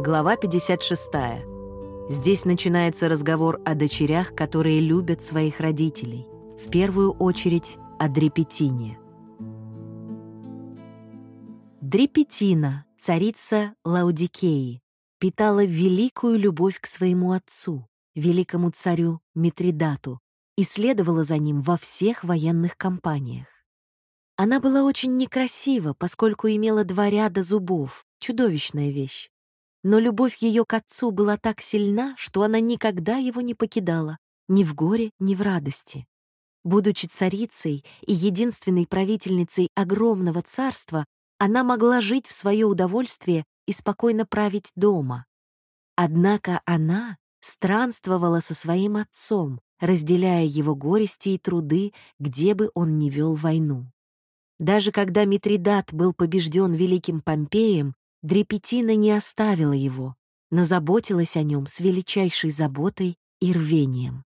Глава 56. Здесь начинается разговор о дочерях, которые любят своих родителей. В первую очередь о Дрепетине. Дрепетина, царица Лаудикеи, питала великую любовь к своему отцу, великому царю Митридату, и следовала за ним во всех военных кампаниях. Она была очень некрасива, поскольку имела два ряда зубов, чудовищная вещь. Но любовь ее к отцу была так сильна, что она никогда его не покидала, ни в горе, ни в радости. Будучи царицей и единственной правительницей огромного царства, она могла жить в свое удовольствие и спокойно править дома. Однако она странствовала со своим отцом, разделяя его горести и труды, где бы он ни вел войну. Даже когда Митридат был побежден великим Помпеем, Дрепетина не оставила его, но заботилась о нем с величайшей заботой и рвением.